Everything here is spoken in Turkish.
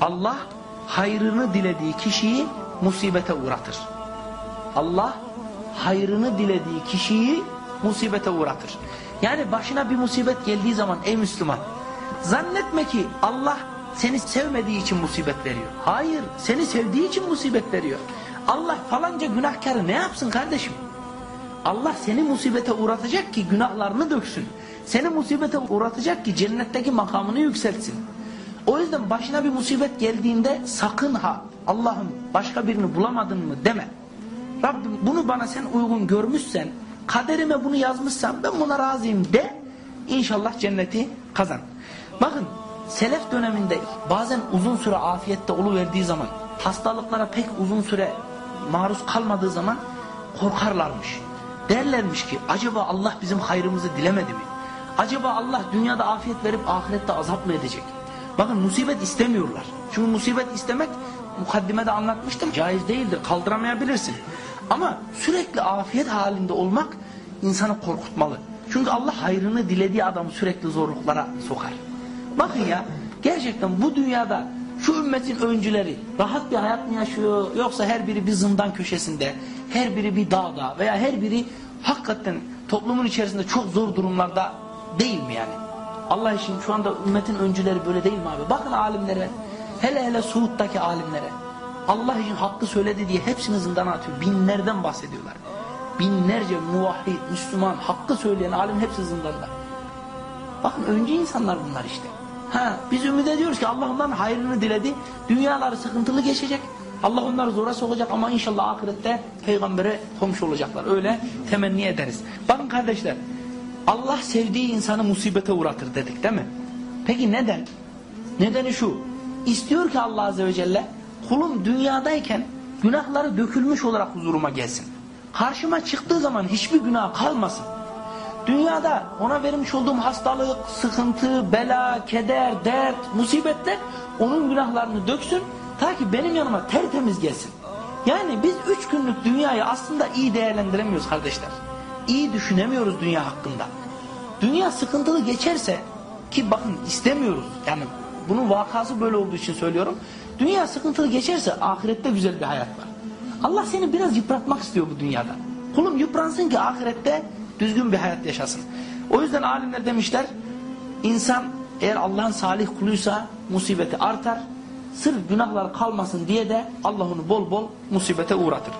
Allah hayrını dilediği kişiyi musibete uğratır. Allah hayrını dilediği kişiyi musibete uğratır. Yani başına bir musibet geldiği zaman ey Müslüman zannetme ki Allah seni sevmediği için musibet veriyor. Hayır seni sevdiği için musibet veriyor. Allah falanca günahkarı ne yapsın kardeşim? Allah seni musibete uğratacak ki günahlarını döksün. Seni musibete uğratacak ki cennetteki makamını yükseltsin. O yüzden başına bir musibet geldiğinde sakın ha Allah'ım başka birini bulamadın mı deme. Rabbim bunu bana sen uygun görmüşsen, kaderime bunu yazmışsan ben buna razıyım de. İnşallah cenneti kazan. Bakın selef döneminde bazen uzun süre afiyette oluverdiği zaman, hastalıklara pek uzun süre maruz kalmadığı zaman korkarlarmış. Derlermiş ki acaba Allah bizim hayrımızı dilemedi mi? Acaba Allah dünyada afiyet verip ahirette azap mı edecek? Bakın musibet istemiyorlar. Çünkü musibet istemek mukaddimede anlatmıştım. Caiz değildir. Kaldıramayabilirsin. Ama sürekli afiyet halinde olmak insanı korkutmalı. Çünkü Allah hayrını dilediği adamı sürekli zorluklara sokar. Bakın ya gerçekten bu dünyada şu ümmetin öncüleri rahat bir hayat mı yaşıyor yoksa her biri bir zindan köşesinde, her biri bir dağda veya her biri hakikaten toplumun içerisinde çok zor durumlarda değil mi yani? Allah için şu anda ümmetin öncüleri böyle değil mi abi? Bakın alimlere, hele hele Suud'daki alimlere. Allah için hakkı söyledi diye hepsini zindana atıyor. Binlerden bahsediyorlar. Binlerce muvahhid, Müslüman, hakkı söyleyen alim hepsi zindanda. Bakın önce insanlar bunlar işte. Ha, biz ümit ediyoruz ki Allah onların hayrını diledi. Dünyaları sıkıntılı geçecek. Allah onları zora sokacak ama inşallah ahirette peygambere komşu olacaklar. Öyle temenni ederiz. Bakın kardeşler Allah sevdiği insanı musibete uğratır dedik değil mi? Peki neden? Nedeni şu. İstiyor ki Allah Azze ve Celle kulum dünyadayken günahları dökülmüş olarak huzuruma gelsin. Karşıma çıktığı zaman hiçbir günah kalmasın. Dünyada ona vermiş olduğum hastalık, sıkıntı, bela, keder, dert, musibetler onun günahlarını döksün ta ki benim yanıma tertemiz gelsin. Yani biz üç günlük dünyayı aslında iyi değerlendiremiyoruz kardeşler. İyi düşünemiyoruz dünya hakkında. Dünya sıkıntılı geçerse ki bakın istemiyoruz yani bunun vakası böyle olduğu için söylüyorum. Dünya sıkıntılı geçerse ahirette güzel bir hayat var. Allah seni biraz yıpratmak istiyor bu dünyada. Kulum yıpransın ki ahirette düzgün bir hayat yaşasın. O yüzden alimler demişler insan eğer Allah'ın salih kuluysa musibeti artar. Sırf günahlar kalmasın diye de Allah onu bol bol musibete uğratır.